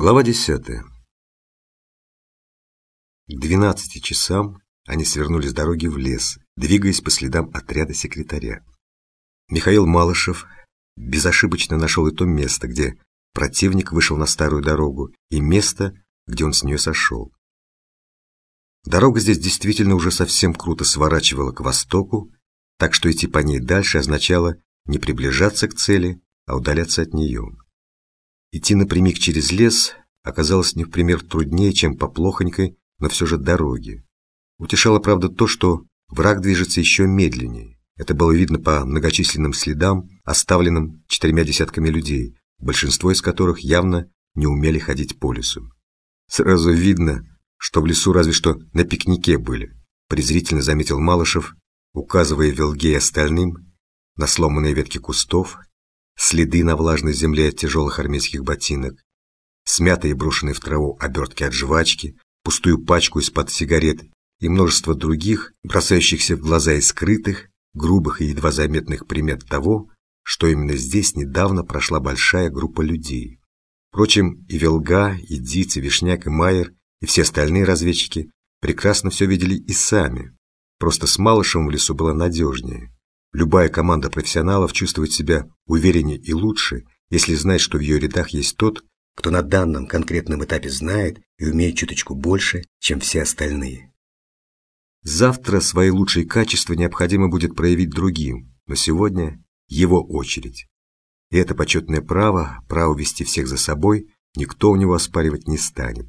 Глава 10. К 12 часам они свернули с дороги в лес, двигаясь по следам отряда секретаря. Михаил Малышев безошибочно нашел и то место, где противник вышел на старую дорогу, и место, где он с нее сошел. Дорога здесь действительно уже совсем круто сворачивала к востоку, так что идти по ней дальше означало не приближаться к цели, а удаляться от нее. Идти напрямик через лес оказалось не в пример труднее, чем по плохонькой, но все же дороге. Утешало, правда, то, что враг движется еще медленнее. Это было видно по многочисленным следам, оставленным четырьмя десятками людей, большинство из которых явно не умели ходить по лесу. Сразу видно, что в лесу разве что на пикнике были, презрительно заметил Малышев, указывая Велге остальным на сломанные ветки кустов следы на влажной земле от тяжелых армейских ботинок, смятые и брошенные в траву обертки от жвачки, пустую пачку из-под сигарет и множество других, бросающихся в глаза и скрытых, грубых и едва заметных примет того, что именно здесь недавно прошла большая группа людей. Впрочем, и Велга, и Диц, и Вишняк, и Майер, и все остальные разведчики прекрасно все видели и сами. Просто с Малышем в лесу было надежнее. Любая команда профессионалов чувствует себя увереннее и лучше, если знает, что в ее рядах есть тот, кто на данном конкретном этапе знает и умеет чуточку больше, чем все остальные. Завтра свои лучшие качества необходимо будет проявить другим, но сегодня его очередь. И это почетное право, право вести всех за собой, никто у него оспаривать не станет.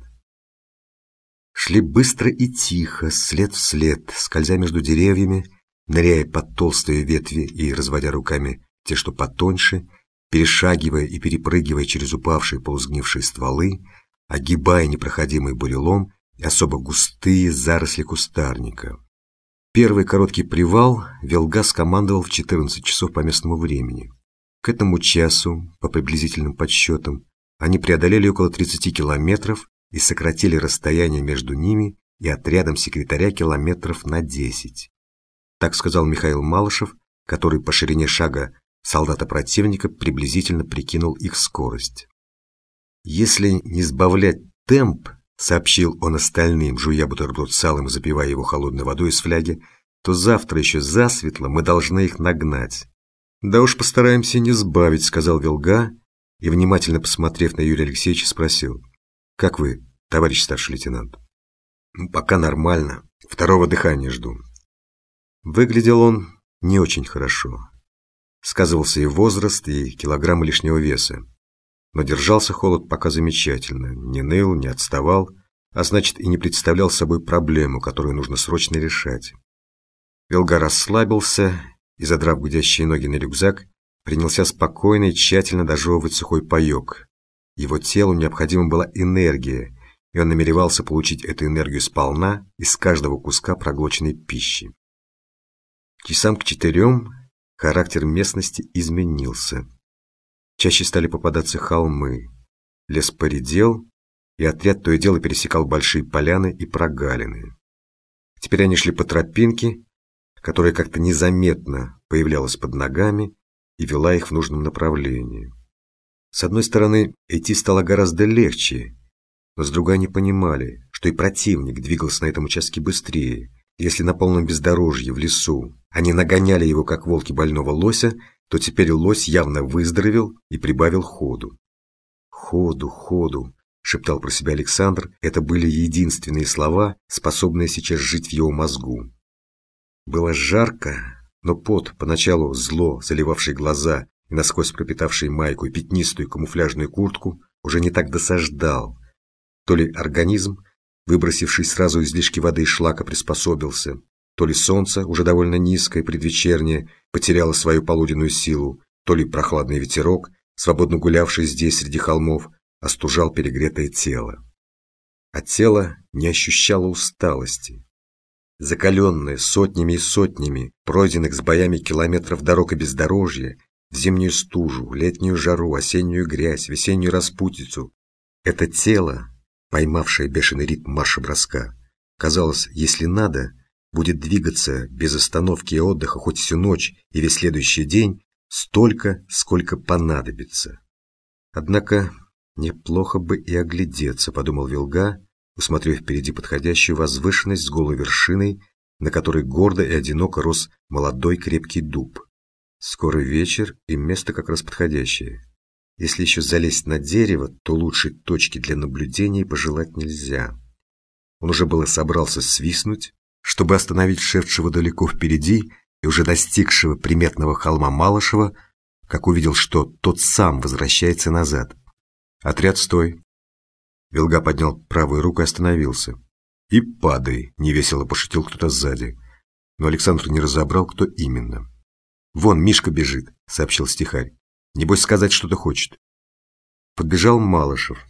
Шли быстро и тихо, след в след, скользя между деревьями, ныряя под толстые ветви и разводя руками те, что потоньше, перешагивая и перепрыгивая через упавшие полузгнившие стволы, огибая непроходимый бурелом и особо густые заросли кустарника. Первый короткий привал Велга скомандовал в 14 часов по местному времени. К этому часу, по приблизительным подсчетам, они преодолели около 30 километров и сократили расстояние между ними и отрядом секретаря километров на 10. Так сказал Михаил Малышев, который по ширине шага солдата противника приблизительно прикинул их скорость. Если не сбавлять темп, сообщил он остальным, жуя бутерброд салом и запивая его холодной водой из фляги, то завтра еще засветло мы должны их нагнать. Да уж постараемся не сбавить, сказал Вилга и, внимательно посмотрев на Юрия Алексеевича, спросил. Как вы, товарищ старший лейтенант? Пока нормально. Второго дыхания жду. Выглядел он не очень хорошо. Сказывался и возраст, и килограммы лишнего веса. Но держался холод пока замечательно, не ныл, не отставал, а значит и не представлял собой проблему, которую нужно срочно решать. Велга расслабился и, задрав гудящие ноги на рюкзак, принялся спокойно и тщательно дожевывать сухой паек. Его телу необходима была энергия, и он намеревался получить эту энергию сполна из каждого куска проглоченной пищи. Часам к четырем характер местности изменился. Чаще стали попадаться холмы. Лес поредел, и отряд то и дело пересекал большие поляны и прогалины. Теперь они шли по тропинке, которая как-то незаметно появлялась под ногами и вела их в нужном направлении. С одной стороны, идти стало гораздо легче, но с другой они понимали, что и противник двигался на этом участке быстрее, если на полном бездорожье в лесу они нагоняли его, как волки больного лося, то теперь лось явно выздоровел и прибавил ходу. «Ходу, ходу», — шептал про себя Александр, это были единственные слова, способные сейчас жить в его мозгу. Было жарко, но пот, поначалу зло, заливавший глаза и насквозь пропитавший майку и пятнистую камуфляжную куртку, уже не так досаждал. То ли организм, выбросивший сразу излишки воды и шлака, приспособился, то ли солнце, уже довольно низкое, предвечернее, потеряло свою полуденную силу, то ли прохладный ветерок, свободно гулявший здесь среди холмов, остужал перегретое тело. А тело не ощущало усталости. Закаленное сотнями и сотнями пройденных с боями километров дорог и бездорожья, в зимнюю стужу, летнюю жару, осеннюю грязь, весеннюю распутицу, это тело, поймавшее бешеный ритм марша-броска, казалось, если надо, будет двигаться без остановки и отдыха хоть всю ночь и весь следующий день столько, сколько понадобится. Однако Неплохо бы и оглядеться, подумал Вилга, усмотрев впереди подходящую возвышенность с голой вершиной, на которой гордо и одиноко рос молодой крепкий дуб. Скоро вечер, и место как раз подходящее. Если еще залезть на дерево, то лучшей точки для наблюдения пожелать нельзя. Он уже было собрался свистнуть, чтобы остановить шедшего далеко впереди и уже достигшего приметного холма Малышева, как увидел, что тот сам возвращается назад. «Отряд, стой!» Вилга поднял правую руку и остановился. «И падай!» — невесело пошутил кто-то сзади. Но Александр не разобрал, кто именно. «Вон, Мишка бежит», — сообщил стихарь. «Небось сказать что-то хочет». Подбежал Малышев.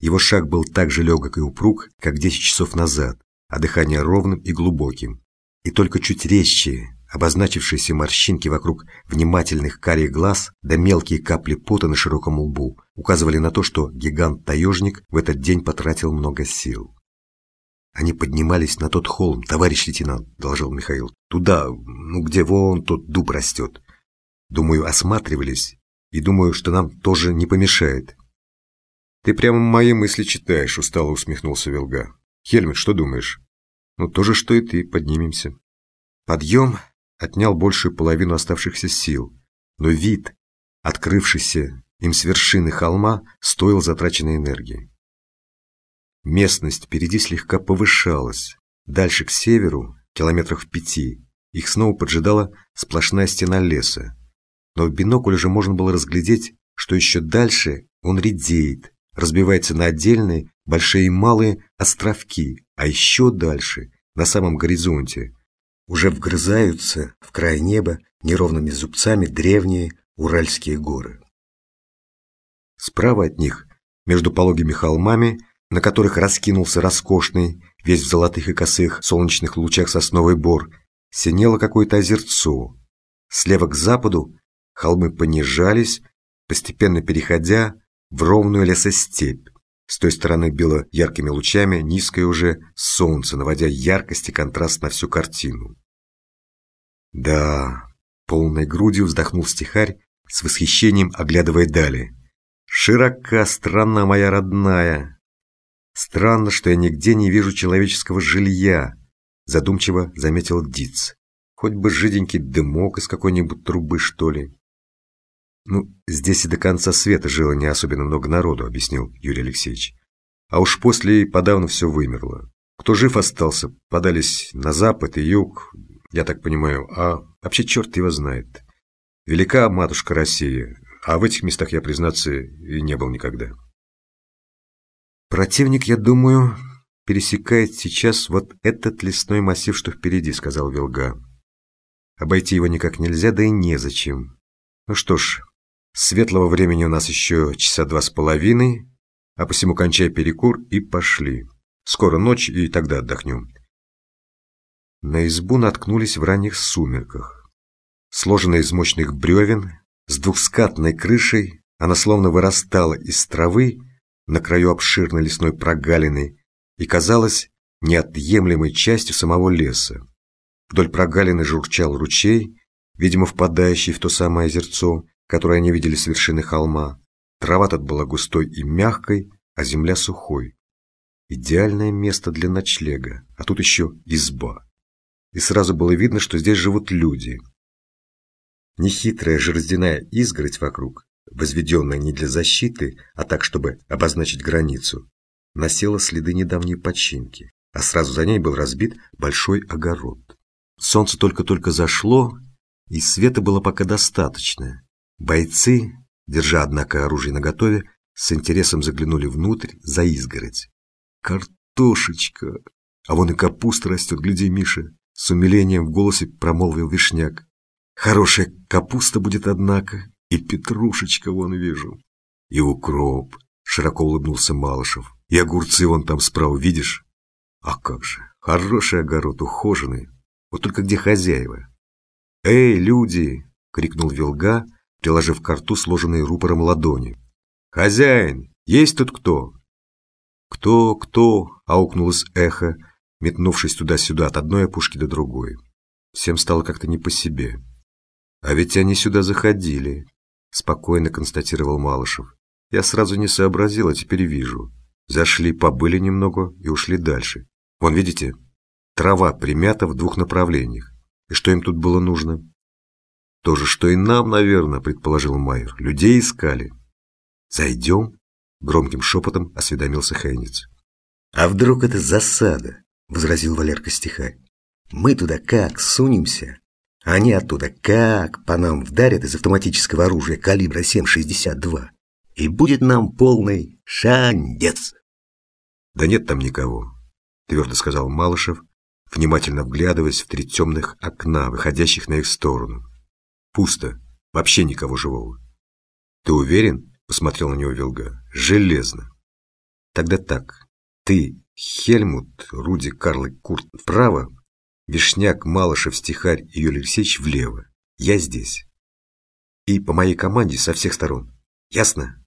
Его шаг был так же легок и упруг, как десять часов назад, а дыхание ровным и глубоким. И только чуть резче, обозначившиеся морщинки вокруг внимательных карих глаз да мелкие капли пота на широком лбу указывали на то, что гигант-таежник в этот день потратил много сил. Они поднимались на тот холм, товарищ лейтенант, доложил Михаил. Туда, ну где вон тот дуб растет. Думаю, осматривались, и думаю, что нам тоже не помешает. Ты прямо мои мысли читаешь, устало усмехнулся Вилга. Хельмут, что думаешь? Ну, то же, что и ты, поднимемся. Подъем отнял большую половину оставшихся сил, но вид, открывшийся им с вершины холма, стоил затраченной энергии. Местность впереди слегка повышалась. Дальше к северу, километрах в пяти, их снова поджидала сплошная стена леса. Но в бинокль уже можно было разглядеть, что еще дальше он редеет, разбивается на отдельные, большие и малые островки, а еще дальше, на самом горизонте, уже вгрызаются в край неба неровными зубцами древние Уральские горы. Справа от них, между пологими холмами, на которых раскинулся роскошный, весь в золотых и косых солнечных лучах сосновый бор, синело какое-то озерцо. Слева к западу холмы понижались, постепенно переходя в ровную лесостепь. С той стороны било яркими лучами низкое уже солнце, наводя яркость и контраст на всю картину. Да, полной грудью вздохнул стихарь, с восхищением оглядывая дали. Широка страна моя родная, Странно, что я нигде не вижу человеческого жилья, задумчиво заметил Диц. Хоть бы жиденький дымок из какой-нибудь трубы, что ли. Ну, здесь и до конца света жило не особенно много народу, объяснил Юрий Алексеевич. А уж после и подавно все вымерло. Кто жив остался, подались на запад и юг, я так понимаю, а вообще черт его знает. Велика матушка Россия, а в этих местах я, признаться, и не был никогда. «Противник, я думаю, пересекает сейчас вот этот лесной массив, что впереди», — сказал Вилга. «Обойти его никак нельзя, да и незачем. Ну что ж, светлого времени у нас еще часа два с половиной, а посему кончай перекур и пошли. Скоро ночь, и тогда отдохнем». На избу наткнулись в ранних сумерках. Сложенная из мощных бревен, с двухскатной крышей, она словно вырастала из травы на краю обширной лесной прогалины и казалась неотъемлемой частью самого леса. Вдоль прогалины журчал ручей, видимо, впадающий в то самое озерцо, которое они видели с вершины холма. Трава тут была густой и мягкой, а земля сухой. Идеальное место для ночлега, а тут еще изба. И сразу было видно, что здесь живут люди. Нехитрая жерздяная изгородь вокруг возведенная не для защиты, а так, чтобы обозначить границу, носила следы недавней починки, а сразу за ней был разбит большой огород. Солнце только-только зашло, и света было пока достаточно. Бойцы, держа, однако, оружие наготове, с интересом заглянули внутрь за изгородь. «Картошечка! А вон и капуста растет, гляди, Миша!» С умилением в голосе промолвил Вишняк. «Хорошая капуста будет, однако, и петрушечка вон вижу. И укроп, широко улыбнулся Малышев. И огурцы вон там справа, видишь? А как же, хороший огород, ухоженный. Вот только где хозяева? Эй, люди! крикнул Вилга, приложив к рту сложенные рупором ладони. Хозяин, есть тут кто? Кто, кто? аукнулось эхо, метнувшись туда-сюда от одной опушки до другой. Всем стало как-то не по себе. А ведь они сюда заходили, спокойно констатировал Малышев. Я сразу не сообразил, а теперь вижу. Зашли, побыли немного и ушли дальше. Вон, видите, трава примята в двух направлениях. И что им тут было нужно? То же, что и нам, наверное, предположил Майер. Людей искали. Зайдем? Громким шепотом осведомился Хейниц. А вдруг это засада? Возразил Валерка стихарь. Мы туда как сунемся? Они оттуда как по нам вдарят из автоматического оружия калибра 7,62. И будет нам полный шандец. Да нет там никого, твердо сказал Малышев, внимательно вглядываясь в три темных окна, выходящих на их сторону. Пусто, вообще никого живого. Ты уверен? Посмотрел на него Вилга. Железно. Тогда так. Ты, Хельмут, Руди, Карл и Курт вправо, Вишняк, Малышев, Стихарь и Юлий Алексеевич влево. Я здесь. И по моей команде со всех сторон. Ясно?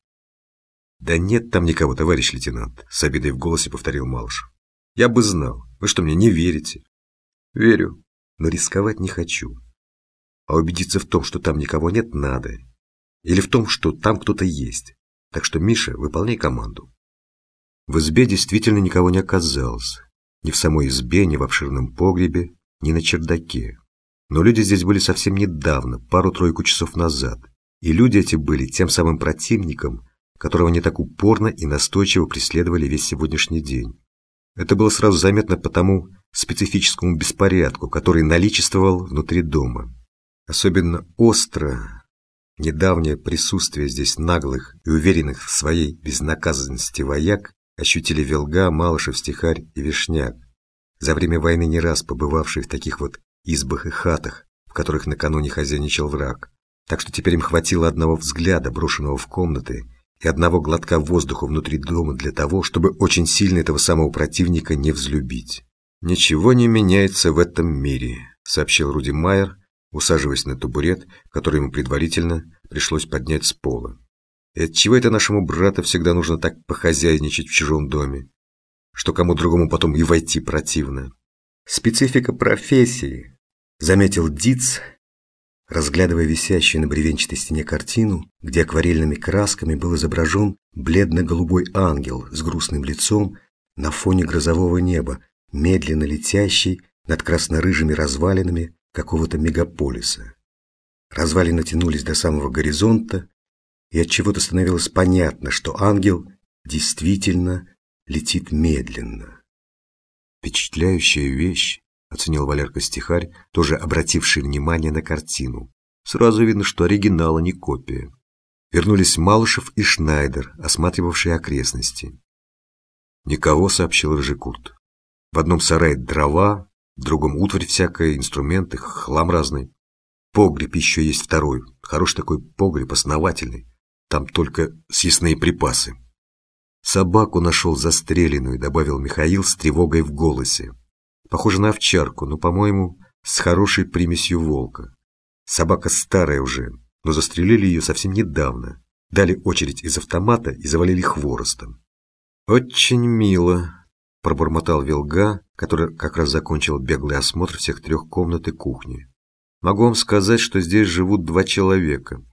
Да нет там никого, товарищ лейтенант, с обидой в голосе повторил Малышев. Я бы знал. Вы что, мне не верите? Верю, но рисковать не хочу. А убедиться в том, что там никого нет, надо. Или в том, что там кто-то есть. Так что, Миша, выполняй команду. В избе действительно никого не оказалось. Ни в самой избе, ни в обширном погребе, ни на чердаке. Но люди здесь были совсем недавно, пару-тройку часов назад. И люди эти были тем самым противником, которого они так упорно и настойчиво преследовали весь сегодняшний день. Это было сразу заметно по тому специфическому беспорядку, который наличествовал внутри дома. Особенно остро недавнее присутствие здесь наглых и уверенных в своей безнаказанности вояк ощутили Велга, Малышев, Стихарь и Вишняк, за время войны не раз побывавшие в таких вот избах и хатах, в которых накануне хозяйничал враг. Так что теперь им хватило одного взгляда, брошенного в комнаты, и одного глотка воздуха внутри дома для того, чтобы очень сильно этого самого противника не взлюбить. «Ничего не меняется в этом мире», — сообщил Руди Майер, усаживаясь на табурет, который ему предварительно пришлось поднять с пола. «И отчего это нашему брату всегда нужно так похозяйничать в чужом доме, что кому другому потом и войти противно?» «Специфика профессии», — заметил Диц, разглядывая висящую на бревенчатой стене картину, где акварельными красками был изображен бледно-голубой ангел с грустным лицом на фоне грозового неба, медленно летящий над красно-рыжими развалинами какого-то мегаполиса. Развалины тянулись до самого горизонта, и от чего то становилось понятно, что ангел действительно летит медленно. Впечатляющая вещь, оценил Валерка Стихарь, тоже обративший внимание на картину. Сразу видно, что оригинал, а не копия. Вернулись Малышев и Шнайдер, осматривавшие окрестности. «Никого», — сообщил Рыжикурт. «В одном сарае дрова, другом утварь всякая, инструменты, хлам разный. Погреб еще есть второй, хороший такой погреб, основательный. Там только съестные припасы». «Собаку нашел застреленную», — добавил Михаил с тревогой в голосе. Похоже на овчарку, но, по-моему, с хорошей примесью волка. Собака старая уже, но застрелили ее совсем недавно. Дали очередь из автомата и завалили хворостом. «Очень мило», – пробормотал Вилга, который как раз закончил беглый осмотр всех трех комнат и кухни. «Могу вам сказать, что здесь живут два человека.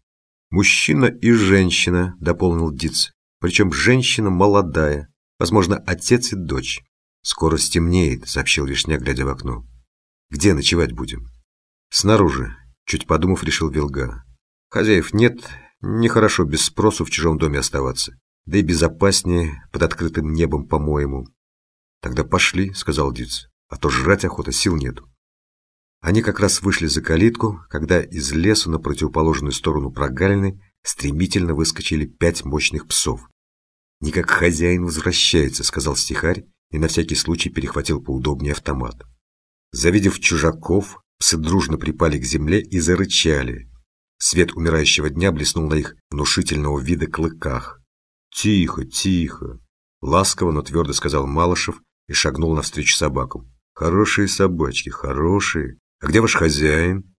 Мужчина и женщина», – дополнил Диц. «Причем женщина молодая, возможно, отец и дочь. «Скоро стемнеет», — сообщил Вишня, глядя в окно. «Где ночевать будем?» «Снаружи», — чуть подумав, решил Вилга. «Хозяев нет, нехорошо без спросу в чужом доме оставаться. Да и безопаснее под открытым небом, по-моему». «Тогда пошли», — сказал Диц, — «а то жрать охота, сил нету». Они как раз вышли за калитку, когда из лесу на противоположную сторону прогалины стремительно выскочили пять мощных псов. «Не как хозяин возвращается», — сказал стихарь, и на всякий случай перехватил поудобнее автомат. Завидев чужаков, псы дружно припали к земле и зарычали. Свет умирающего дня блеснул на их внушительного вида клыках. «Тихо, тихо!» Ласково, но твердо сказал Малышев и шагнул навстречу собакам. «Хорошие собачки, хорошие. А где ваш хозяин?»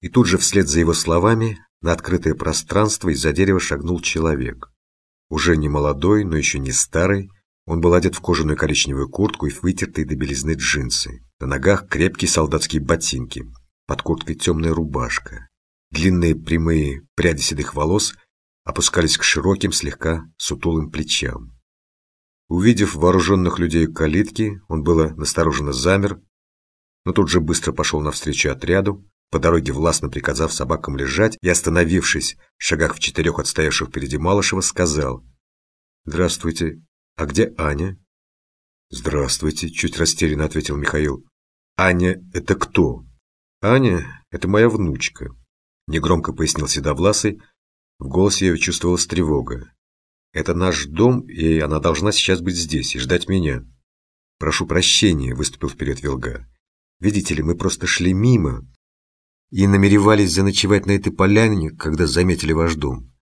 И тут же вслед за его словами на открытое пространство из-за дерева шагнул человек. Уже не молодой, но еще не старый, он был одет в кожаную коричневую куртку и в вытертые до белизны джинсы. На ногах крепкие солдатские ботинки. Под курткой темная рубашка. Длинные прямые пряди седых волос опускались к широким, слегка сутулым плечам. Увидев вооруженных людей калитки, он было настороженно замер, но тут же быстро пошел навстречу отряду, по дороге властно приказав собакам лежать и, остановившись в шагах в четырех отстоявших впереди Малышева, сказал «Здравствуйте, а где Аня?» «Здравствуйте», — чуть растерянно ответил Михаил. «Аня — это кто?» «Аня — это моя внучка», — негромко пояснил Седовласый. В голосе ее чувствовалась тревога. «Это наш дом, и она должна сейчас быть здесь и ждать меня». «Прошу прощения», — выступил вперед Вилга. «Видите ли, мы просто шли мимо и намеревались заночевать на этой поляне, когда заметили ваш дом.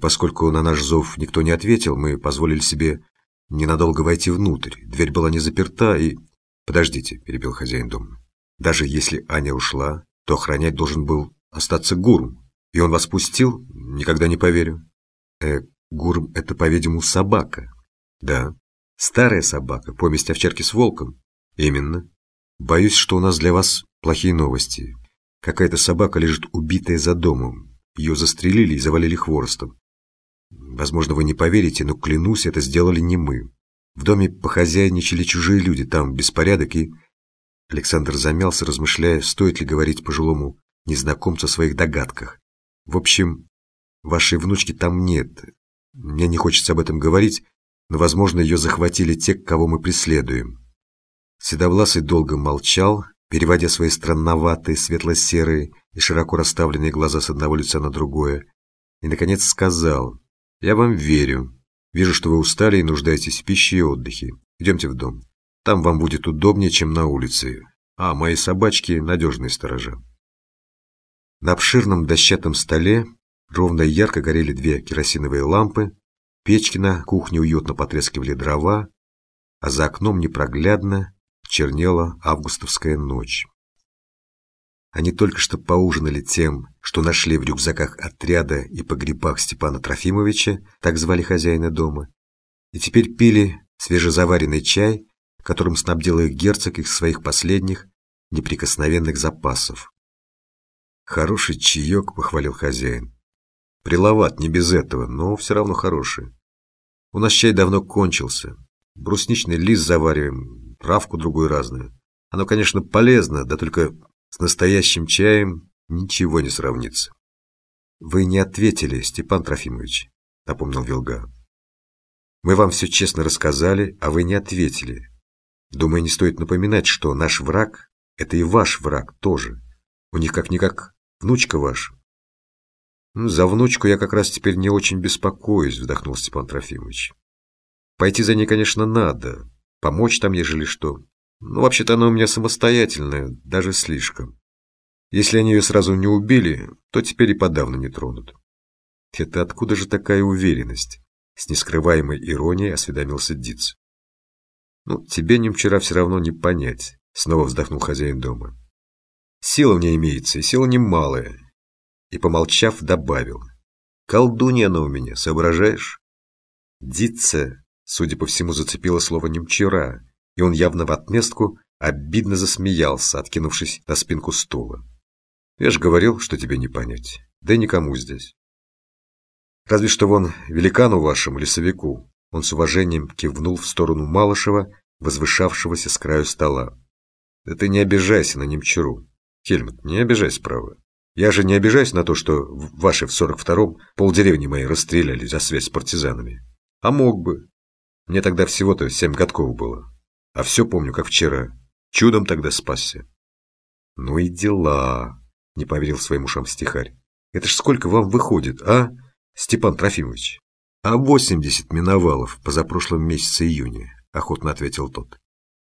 Поскольку на наш зов никто не ответил, мы позволили себе ненадолго войти внутрь. Дверь была не заперта и... Подождите, перебил хозяин дома. Даже если Аня ушла, то охранять должен был остаться Гурм. И он вас пустил? Никогда не поверю. Э, Гурм — это, по-видимому, собака. Да. Старая собака, помесь овчарки с волком. Именно. Боюсь, что у нас для вас плохие новости. Какая-то собака лежит убитая за домом. Ее застрелили и завалили хворостом. Возможно, вы не поверите, но, клянусь, это сделали не мы. В доме похозяйничали чужие люди, там беспорядок и... Александр замялся, размышляя, стоит ли говорить пожилому незнакомцу о своих догадках. В общем, вашей внучки там нет. Мне не хочется об этом говорить, но, возможно, ее захватили те, кого мы преследуем. Седовласый долго молчал, переводя свои странноватые, светло-серые и широко расставленные глаза с одного лица на другое, и, наконец, сказал, «Я вам верю. Вижу, что вы устали и нуждаетесь в пище и отдыхе. Идемте в дом. Там вам будет удобнее, чем на улице. А мои собачки – надежные сторожа». На обширном дощатом столе ровно и ярко горели две керосиновые лампы, печки на кухне уютно потрескивали дрова, а за окном непроглядно чернела августовская ночь. Они только что поужинали тем, что нашли в рюкзаках отряда и погребах Степана Трофимовича, так звали хозяина дома, и теперь пили свежезаваренный чай, которым снабдил их герцог из своих последних неприкосновенных запасов. «Хороший чаек», — похвалил хозяин. «Приловат, не без этого, но все равно хороший. У нас чай давно кончился. Брусничный лист завариваем, травку другую разную. Оно, конечно, полезно, да только с настоящим чаем ничего не сравнится. Вы не ответили, Степан Трофимович, напомнил Вилга. Мы вам все честно рассказали, а вы не ответили. Думаю, не стоит напоминать, что наш враг – это и ваш враг тоже. У них как-никак внучка ваша. Ну, за внучку я как раз теперь не очень беспокоюсь, вздохнул Степан Трофимович. Пойти за ней, конечно, надо. Помочь там, ежели что. Ну, вообще-то она у меня самостоятельная, даже слишком. Если они ее сразу не убили, то теперь и подавно не тронут. Это откуда же такая уверенность? С нескрываемой иронией осведомился Диц. Ну, тебе ним вчера все равно не понять, снова вздохнул хозяин дома. Сила в ней имеется, и сила немалая. И, помолчав, добавил. Колдунья она у меня, соображаешь? Дица, судя по всему, зацепило слово «немчара», и он явно в отместку обидно засмеялся, откинувшись на спинку стула. Я же говорил, что тебе не понять. Да и никому здесь. Разве что вон великану вашему лесовику. Он с уважением кивнул в сторону Малышева, возвышавшегося с краю стола. Да ты не обижайся на немчуру. Хельмут, не обижайся, право. Я же не обижаюсь на то, что ваши в сорок втором полдеревни мои расстреляли за связь с партизанами. А мог бы. Мне тогда всего-то семь годков было. А все помню, как вчера. Чудом тогда спасся. Ну и дела, не поверил своим ушам стихарь. Это ж сколько вам выходит, а, Степан Трофимович? А восемьдесят миновало в позапрошлом месяце июня, охотно ответил тот.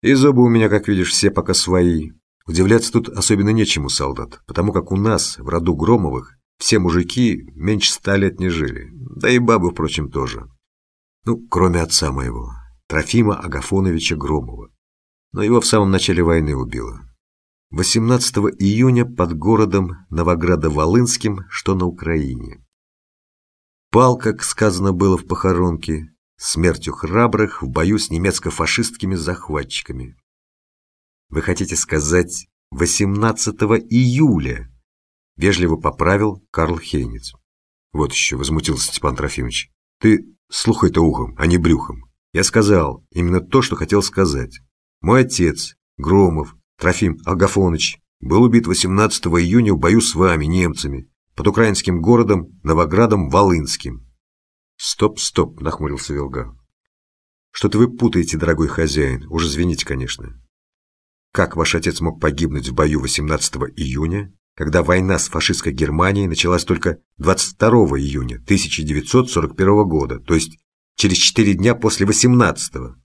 И зубы у меня, как видишь, все пока свои. Удивляться тут особенно нечему, солдат, потому как у нас, в роду Громовых, все мужики меньше ста лет не жили, да и бабы, впрочем, тоже. Ну, кроме отца моего, Трофима Агафоновича Громова. Но его в самом начале войны убило. 18 июня под городом Новоградо-Волынским, что на Украине. Пал, как сказано было в похоронке, смертью храбрых в бою с немецко-фашистскими захватчиками. Вы хотите сказать 18 июля? Вежливо поправил Карл Хейниц. Вот еще, возмутился Степан Трофимович. Ты слухай-то ухом, а не брюхом. Я сказал именно то, что хотел сказать. Мой отец, Громов, Трофим Агафоныч, был убит 18 июня в бою с вами, немцами, под украинским городом Новоградом Волынским. Стоп, стоп, нахмурился Вилга. Что-то вы путаете, дорогой хозяин, уж извините, конечно. Как ваш отец мог погибнуть в бою 18 июня, когда война с фашистской Германией началась только 22 июня 1941 года, то есть через четыре дня после 18-го?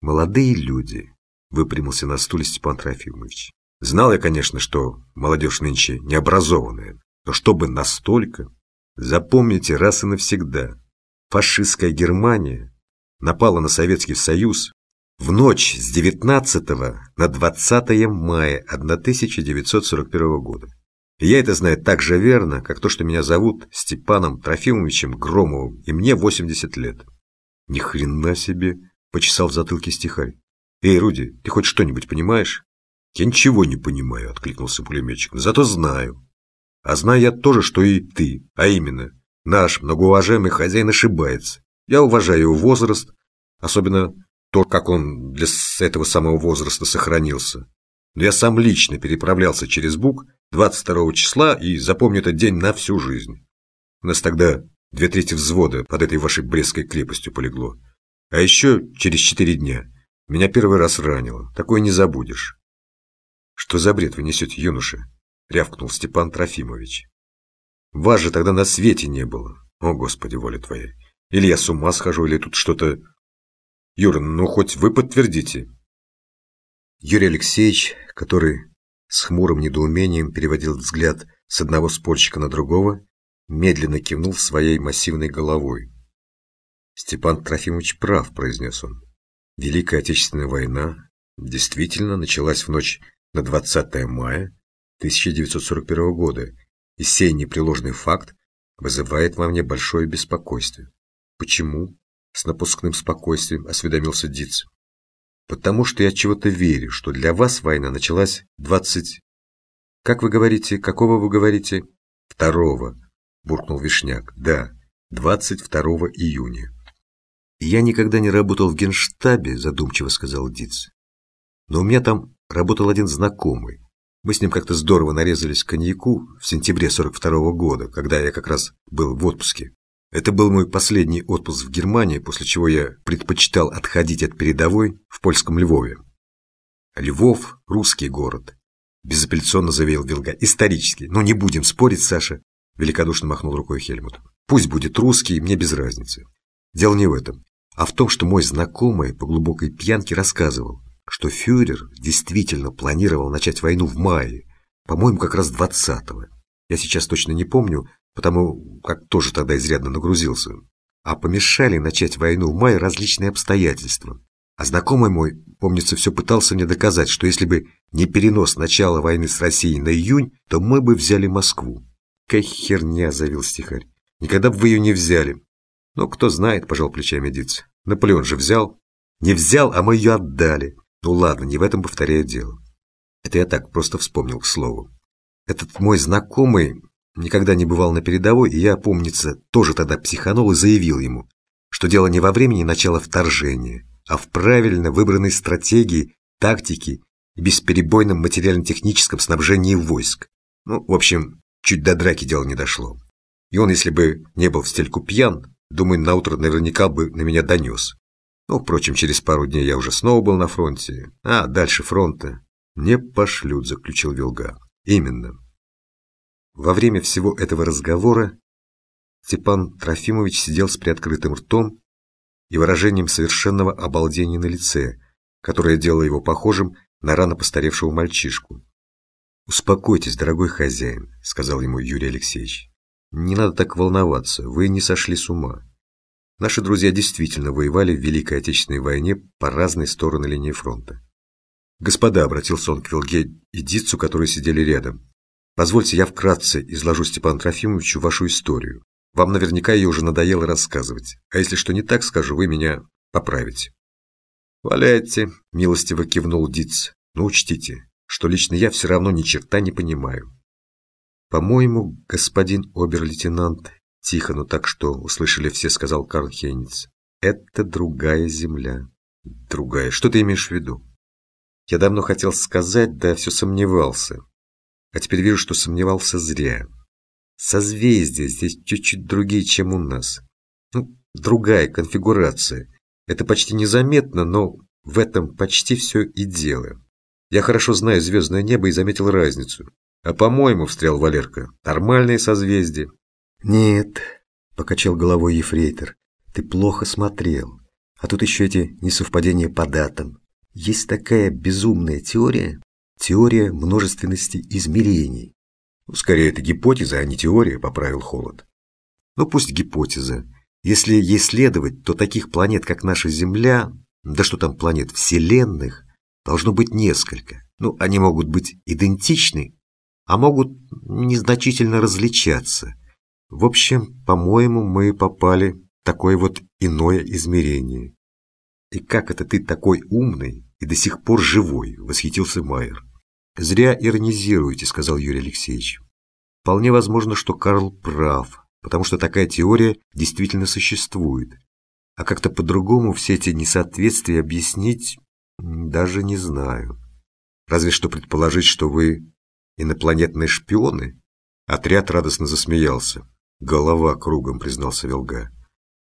Молодые люди, выпрямился на стуле Степан Трофимович. Знал я, конечно, что молодежь нынче необразованная, но чтобы настолько, запомните раз и навсегда, фашистская Германия напала на Советский Союз в ночь с 19 на 20 мая 1941 года. Я это знаю так же верно, как то, что меня зовут Степаном Трофимовичем Громовым, и мне 80 лет. Ни хрена себе, почесал в затылке стихарь. Эй, Руди, ты хоть что-нибудь понимаешь? Я ничего не понимаю, откликнулся пулеметчик, зато знаю. А знаю я тоже, что и ты, а именно, наш многоуважаемый хозяин ошибается. Я уважаю его возраст, особенно то, как он для этого самого возраста сохранился. Но я сам лично переправлялся через Буг 22 числа и запомню этот день на всю жизнь. У нас тогда две трети взвода под этой вашей Брестской крепостью полегло. А еще через четыре дня меня первый раз ранило. Такое не забудешь. Что за бред вы несете, юноша? Рявкнул Степан Трофимович. Вас же тогда на свете не было. О, Господи, воля твоя. Или я с ума схожу, или тут что-то Юра, ну хоть вы подтвердите. Юрий Алексеевич, который с хмурым недоумением переводил взгляд с одного спорщика на другого, медленно кивнул своей массивной головой. «Степан Трофимович прав», — произнес он. «Великая Отечественная война действительно началась в ночь на 20 мая 1941 года, и сей непреложный факт вызывает во мне большое беспокойство. Почему? С напускным спокойствием осведомился Диц. Потому что я чего-то верю, что для вас война началась 20... Как вы говорите, какого вы говорите? Второго, буркнул Вишняк. Да, 22 июня. Я никогда не работал в генштабе, задумчиво сказал Диц. Но у меня там работал один знакомый. Мы с ним как-то здорово нарезались коньяку в сентябре 42 -го года, когда я как раз был в отпуске. Это был мой последний отпуск в Германии, после чего я предпочитал отходить от передовой в польском Львове. Львов – русский город. Безапелляционно заявил Вилга. Исторический. Но не будем спорить, Саша. Великодушно махнул рукой Хельмут. Пусть будет русский, мне без разницы. Дело не в этом, а в том, что мой знакомый по глубокой пьянке рассказывал, что фюрер действительно планировал начать войну в мае, по-моему, как раз 20-го. Я сейчас точно не помню, потому как тоже тогда изрядно нагрузился. А помешали начать войну в мае различные обстоятельства. А знакомый мой, помнится, все пытался мне доказать, что если бы не перенос начала войны с Россией на июнь, то мы бы взяли Москву. Какая херня, завил стихарь. Никогда бы вы ее не взяли. Ну, кто знает, пожал плечами Диц. Наполеон же взял. Не взял, а мы ее отдали. Ну ладно, не в этом повторяю дело. Это я так просто вспомнил к слову. Этот мой знакомый никогда не бывал на передовой, и я, помнится, тоже тогда психанул и заявил ему, что дело не во времени начала вторжения, а в правильно выбранной стратегии, тактике и бесперебойном материально-техническом снабжении войск. Ну, в общем, чуть до драки дело не дошло. И он, если бы не был в стельку пьян, думаю, наутро наверняка бы на меня донес. Ну, впрочем, через пару дней я уже снова был на фронте. А дальше фронта не пошлют, заключил Вилга. Именно. Во время всего этого разговора Степан Трофимович сидел с приоткрытым ртом и выражением совершенного обалдения на лице, которое делало его похожим на рано постаревшего мальчишку. «Успокойтесь, дорогой хозяин», — сказал ему Юрий Алексеевич. «Не надо так волноваться, вы не сошли с ума. Наши друзья действительно воевали в Великой Отечественной войне по разные стороны линии фронта. «Господа», — обратился он к Вилге и Дицу, которые сидели рядом, Позвольте, я вкратце изложу Степану Трофимовичу вашу историю. Вам наверняка ее уже надоело рассказывать. А если что не так скажу, вы меня поправите. Валяйте, милостиво кивнул Диц. Но учтите, что лично я все равно ни черта не понимаю. По-моему, господин обер-лейтенант, тихо, но так, что услышали все, сказал Карл Хейниц, это другая земля. Другая. Что ты имеешь в виду? Я давно хотел сказать, да все сомневался. А теперь вижу, что сомневался зря. Созвездия здесь чуть-чуть другие, чем у нас. Ну, другая конфигурация. Это почти незаметно, но в этом почти все и дело. Я хорошо знаю звездное небо и заметил разницу. А по-моему, встрял Валерка, нормальные созвездия. Нет, покачал головой ефрейтор, ты плохо смотрел. А тут еще эти несовпадения по датам. Есть такая безумная теория, теория множественности измерений. Ну, скорее, это гипотеза, а не теория, поправил Холод. Ну, пусть гипотеза. Если ей следовать, то таких планет, как наша Земля, да что там планет, вселенных, должно быть несколько. Ну, они могут быть идентичны, а могут незначительно различаться. В общем, по-моему, мы попали в такое вот иное измерение. «И как это ты такой умный и до сих пор живой?» – восхитился Майер. «Зря иронизируете», – сказал Юрий Алексеевич. «Вполне возможно, что Карл прав, потому что такая теория действительно существует. А как-то по-другому все эти несоответствия объяснить даже не знаю. Разве что предположить, что вы инопланетные шпионы?» Отряд радостно засмеялся. «Голова кругом», — признался Велга.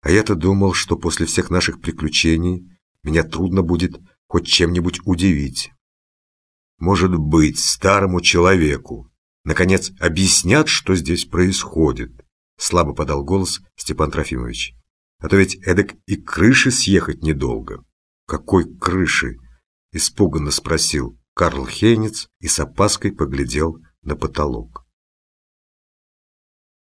«А я-то думал, что после всех наших приключений меня трудно будет хоть чем-нибудь удивить. Может быть, старому человеку, наконец, объяснят, что здесь происходит?» Слабо подал голос Степан Трофимович. «А то ведь эдак и крыши съехать недолго». «Какой крыши?» – испуганно спросил Карл Хейниц и с опаской поглядел на потолок.